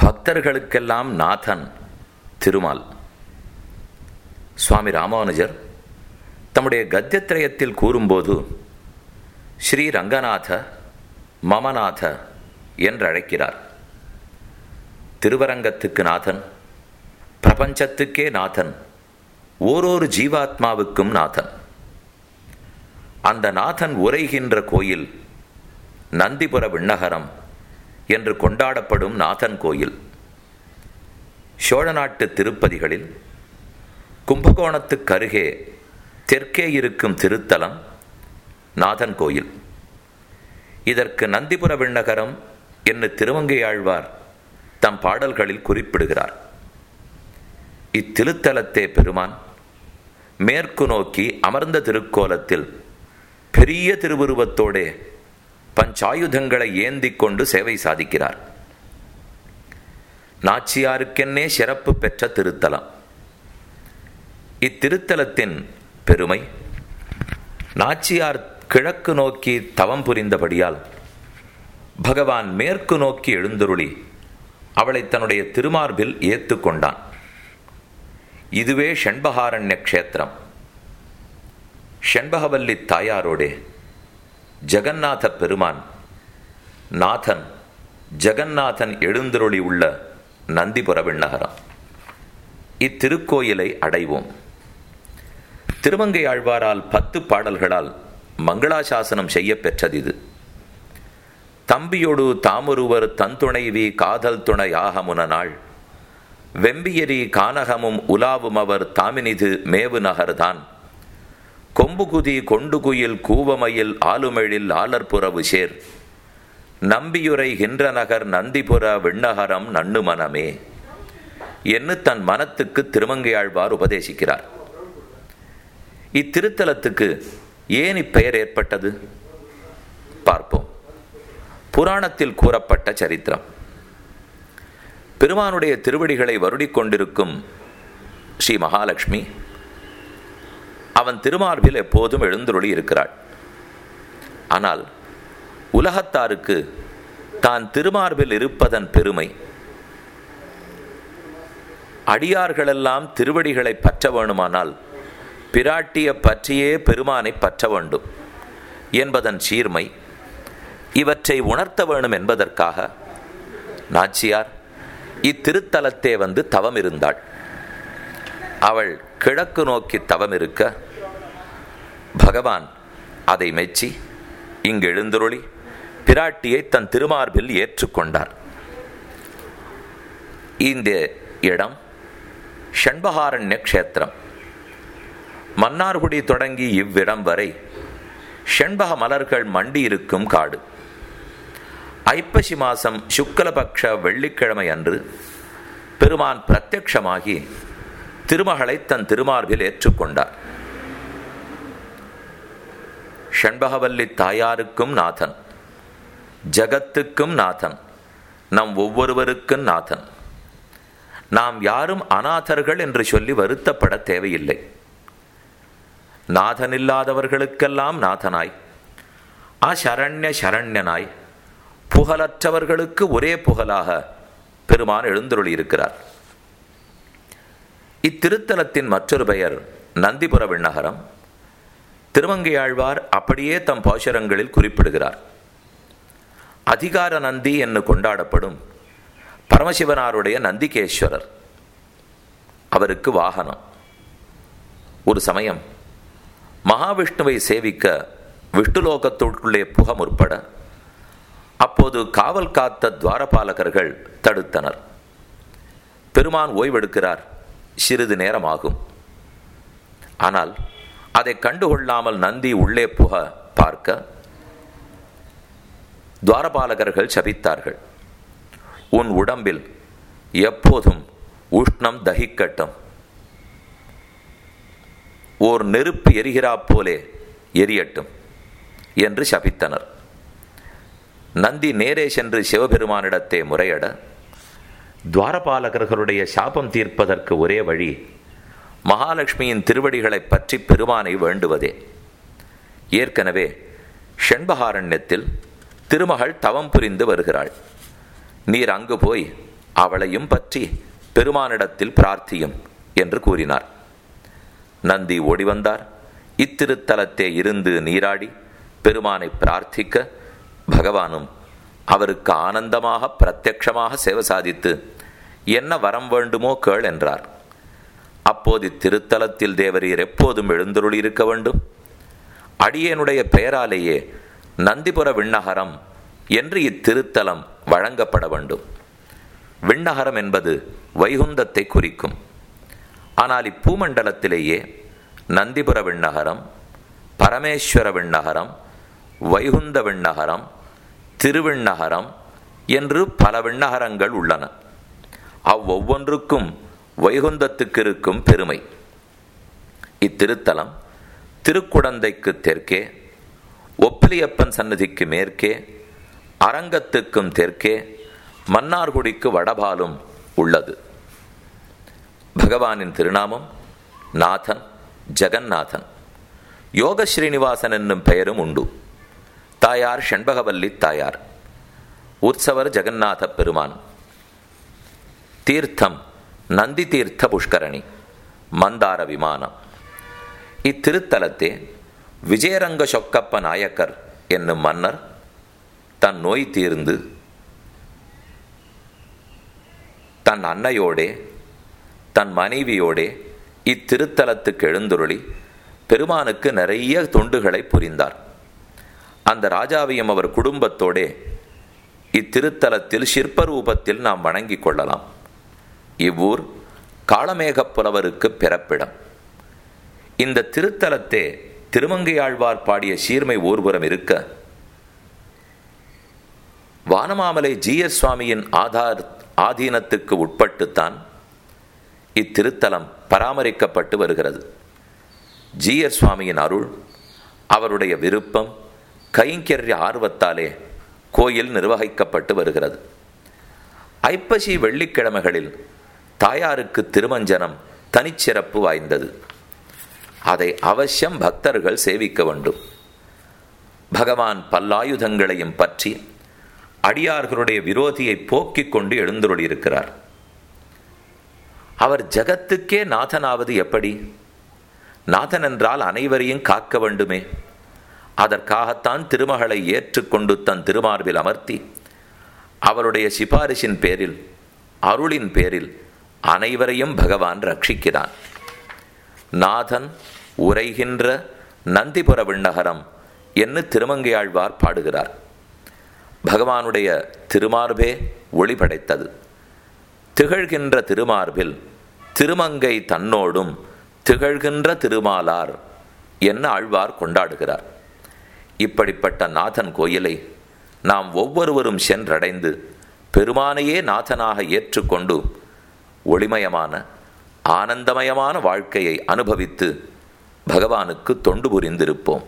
பக்தர்களுக்கெல்லாம் நாதன் திருமால். சுவாமி ராமானுஜர் தம்முடைய கத்தியத்திரயத்தில் கூறும்போது ஸ்ரீ ரங்கநாத மமநாத என்றழைக்கிறார். திருவரங்கத்துக்கு நாதன் பிரபஞ்சத்துக்கே நாதன் ஓரொரு ஜீவாத்மாவுக்கும் நாதன். அந்த நாதன் உரைகின்ற கோயில் நந்திபுர விண்ணகரம் என்று கொண்டாடப்படும் நாதன் கோயில். சோழ நாட்டு திருப்பதிகளில் கும்பகோணத்துக்கு அருகே தெற்கே இருக்கும் திருத்தலம் நாதன் கோயில். இதற்கு நந்திபுர விண்ணகரம் என்று திருவங்கையாழ்வார் தம் பாடல்களில் குறிப்பிடுகிறார். இத்திருத்தலத்தே பெருமான் மேற்கு நோக்கி அமர்ந்த திருக்கோலத்தில் பெரிய திருவுருவத்தோடே பஞ்சாயுதங்களை ஏந்தி கொண்டு சேவை சாதிக்கிறார். நாச்சியாருக்கென்னே சிறப்பு பெற்ற திருத்தலம். இத்திருத்தலத்தின் பெருமை நாச்சியார் கிழக்கு நோக்கி தவம் புரிந்தபடியால் பகவான் மேற்கு நோக்கி எழுந்தருளி அவளை தன்னுடைய திருமார்பில் ஏத்து கொண்டான். இதுவே ஷண்பகாரண்ய க்ஷேத்திரம் ஷண்பகவல்லி தாயாரோடே ஜெகநாத பெருமான் நாதன் ஜெகநாதன் எழுந்தருளி உள்ள நந்திபுர விண்ணகரம். இத்திருக்கோயிலை அடைவோம். திருமங்கை ஆழ்வாரால் பத்து பாடல்களால் மங்களாசாசனம் செய்ய பெற்றது இது. தம்பியொடு தாமொருவர் தந்துணைவி காதல் துணையாகமுன நாள். வெம்பியரி கானகமும் உலாவும் அவர் தாமினிது மேவு நகர்தான் கொம்புகுதி கொண்டுகுயில் கூவமையில் ஆலுமெழில் ஆலர்புறவு சேர். நம்பியுரை கின்ற நகர் நந்திபுர விண்ணகரம் நன்னு மனமே. என்று தன் மனத்துக்கு திருமங்கையாழ்வார் உபதேசிக்கிறார். இத்திருத்தலத்துக்கு ஏன் இப்பெயர் ஏற்பட்டது? பார்ப்போம். புராணத்தில் கூறப்பட்ட சரித்திரம். பெருமானுடைய திருவடிகளை வருடிக் கொண்டிருக்கும் ஸ்ரீ மகாலட்சுமி அவன் திருமார்பில் எப்போதும் எழுந்துருளி இருக்கிறாள். ஆனால் உலகத்தாருக்கு தான் திருமார்பில் இருப்பதன் பெருமை அடியார்களெல்லாம் திருவடிகளை பற்ற வேணுமானால் பிராட்டிய பற்றியே பெருமானை பற்ற வேண்டும் என்பதன் சீர்மை இவற்றை உணர்த்த வேணும் என்பதற்காக நாச்சியார் இத்திருத்தலத்தே வந்து தவம் இருந்தாள் அவள் கிழக்கு நோக்கி தவம் இருக்க பகவான் அதை மெச்சி இங்கு எழுந்துருளி பிராட்டியை தன் திருமார்பில் ஏற்றுக்கொண்டார். இந்த இடம் ஷண்பகாரண்ய க்ஷேத்திரம். மன்னார்குடி தொடங்கி இவ்விடம் வரை ஷண்பக மலர்கள் மண்டி இருக்கும் காடு. ஐப்பசி மாசம் சுக்கலபக்ஷ வெள்ளிக்கிழமை அன்று பெருமான் பிரத்யக்ஷமாகி திருமகளை தன் திருமார்பில் ஏற்றுக்கொண்டார். ஷண்பகவல்லி தாயாருக்கும் நாதன் ஜகத்துக்கும் நாதன் நம் ஒவ்வொருவருக்கும் நாதன். நாம் யாரும் அநாதர்கள் என்று சொல்லி வருத்தப்பட தேவையில்லை. நாதனில்லாதவர்களுக்கெல்லாம் நாதனாய் அசரண்ய சரண்யனாய் புகழற்றவர்களுக்கு ஒரே புகழாக பெருமான் எழுந்தருளி இருக்கிறார் இத்திருத்தலத்தின் மற்றொரு பெயர் நந்திபுர விண்ணகரம். திருமங்கையாழ்வார் அப்படியே தம் பாசுரங்களில் குறிப்பிடுகிறார். அதிகார நந்தி என்று கொண்டாடப்படும் பரமசிவனாருடைய நந்திகேஸ்வரர். அவருக்கு வாகனம். ஒரு சமயம் மகாவிஷ்ணுவை சேவிக்க விஷ்ணுலோகத்திற்குள்ளே புக முற்பட அப்போது காவல் காத்த துவாரபாலகர்கள் தடுத்தனர். பெருமான் ஓய்வெடுக்கிறார். சிறிது நேரம் ஆகும் ஆனால் அதை கண்டுகொள்ளாமல் நந்தி உள்ளே புக பார்க்க துவாரபாலகர்கள் சபித்தார்கள். உன் உடம்பில் எப்போதும் உஷ்ணம் தகிக்கட்டும். ஓர் நெருப்பு எரிகிறா போலே எரியட்டும் என்று சபித்தனர். நந்தி நேரே சென்று சிவபெருமானிடத்தை முறையிட துவாரபாலகர்களுடைய சாபம் தீர்ப்பதற்கு ஒரே வழி மகாலட்சுமியின் திருவடிகளை பற்றி பெருமானை வேண்டுவதே. ஏற்கனவே ஷண்பகாரண்யத்தில் திருமகள் தவம் புரிந்து வருகிறாள். நீர் அங்கு போய் அவளையும் பற்றி பெருமானிடத்தில் பிரார்த்தியும் என்று கூறினார். நந்தி ஓடி வந்தார். இத்திருத்தலத்தே இருந்து நீராடி பெருமானை பிரார்த்திக்க பகவானும் அவருக்கு ஆனந்தமாக பிரத்யக்ஷமாக சேவை சாதித்து என்ன வரம் வேண்டுமோ கேள் என்றார். அப்போது இத்திருத்தலத்தில் தேவரீர் எப்போதும் எழுந்தருளி இருக்க வேண்டும். அடியனுடைய பெயராலேயே நந்திபுர விண்ணகரம் என்று இத்திருத்தலம் வழங்கப்பட வேண்டும். விண்ணகரம் என்பது வைகுந்தத்தை குறிக்கும். ஆனால் இப்பூமண்டலத்திலேயே நந்திபுர விண்ணகரம் பரமேஸ்வர விண்ணகரம் வைகுந்த விண்ணகரம் திருவிண்ணகரம் என்று பல விண்ணகரங்கள் உள்ளன. அவ்வொவ்வொன்றுக்கும் வைகுந்தத்துக்கு இருக்கும் பெருமை. இத்திருத்தலம் திருக்குடந்தைக்கு தெற்கே ஒப்பிலியப்பன் சன்னதிக்கு மேற்கே அரங்கத்துக்கும் தெற்கே மன்னார்குடிக்கு வடபாலும் உள்ளது. பகவானின் திருநாமம் நாதன் ஜெகநாதன். யோக ஸ்ரீனிவாசன் என்னும் பெயரும் உண்டு. தாயார் ஷண்பகவல்லி தாயார். உற்சவர் ஜெகநாத பெருமான். தீர்த்தம் நந்தி தீர்த்த புஷ்கரணி மந்தார விமானம். இத்திருத்தலத்தே விஜயரங்க சொக்கப்ப நாயக்கர் என்னும் மன்னர் தன் நோய் தீர்ந்து தன் அன்னையோடே தன் மனைவியோடே இத்திருத்தலத்துக்கு எழுந்துருளி பெருமானுக்கு நிறைய தொண்டுகளை புரிந்தார். அந்த ராஜாவையும் அவர் குடும்பத்தோடே இத்திருத்தலத்தில் சிற்பரூபத்தில் நாம் வணங்கிக் கொள்ளலாம். இவ்வூர் காளமேகப் புலவருக்கு பிறப்பிடம். இந்த திருத்தலத்தே திருமங்கையாழ்வார் பாடிய சீர்மை ஊர்புறம் இருக்க வானமாமலை ஜிஎஸ் சுவாமியின் ஆதார் ஆதீனத்துக்கு உட்பட்டுத்தான் இத்திருத்தலம் பராமரிக்கப்பட்டு வருகிறது. ஜீயர் சுவாமியின் அருள் அவருடைய விருப்பம் கைங்கரிய ஆர்வத்தாலே கோயில் நிர்வகிக்கப்பட்டு வருகிறது. ஐப்பசி வெள்ளிக்கிழமைகளில் தாயாருக்கு திருமஞ்சனம் தனிச்சிறப்பு வாய்ந்தது. அதை அவசியம் பக்தர்கள் சேவிக்க வேண்டும். பகவான் பல்லாயுதங்களையும் பற்றி அடியார்களுடைய விரோதியை போக்கிக் கொண்டு எழுந்துருளியிருக்கிறார். அவர் ஜகத்துக்கே நாதனாவது எப்படி? நாதன் என்றால் அனைவரையும் காக்க வேண்டுமே. அதற்காகத்தான் திருமகளை ஏற்றுக்கொண்டு தன் திருமார்பில் அமர்த்தி அவருடைய சிபாரிசின் பேரில் அருளின் பேரில் அனைவரையும் பகவான் ரட்சிக்கிறான். நாதன் உரைகின்ற நந்திபுர விண்ணகரம் என்று திருமங்கையாழ்வார் பாடுகிறார். பகவானுடைய திருமார்பே ஒளி படைத்தது திகழ்கின்ற திருமார்பில் திருமங்கை தன்னோடும் திகழ்கின்ற திருமாலார் என்ன ஆழ்வார் கொண்டாடுகிறார். இப்படிப்பட்ட நாதன் கோயிலை நாம் ஒவ்வொருவரும் சென்றடைந்து பெருமானையே நாதனாக ஏற்றுக்கொண்டு ஒளிமயமான ஆனந்தமயமான வாழ்க்கையை அனுபவித்து பகவானுக்கு தொண்டு புரிந்திருப்போம்.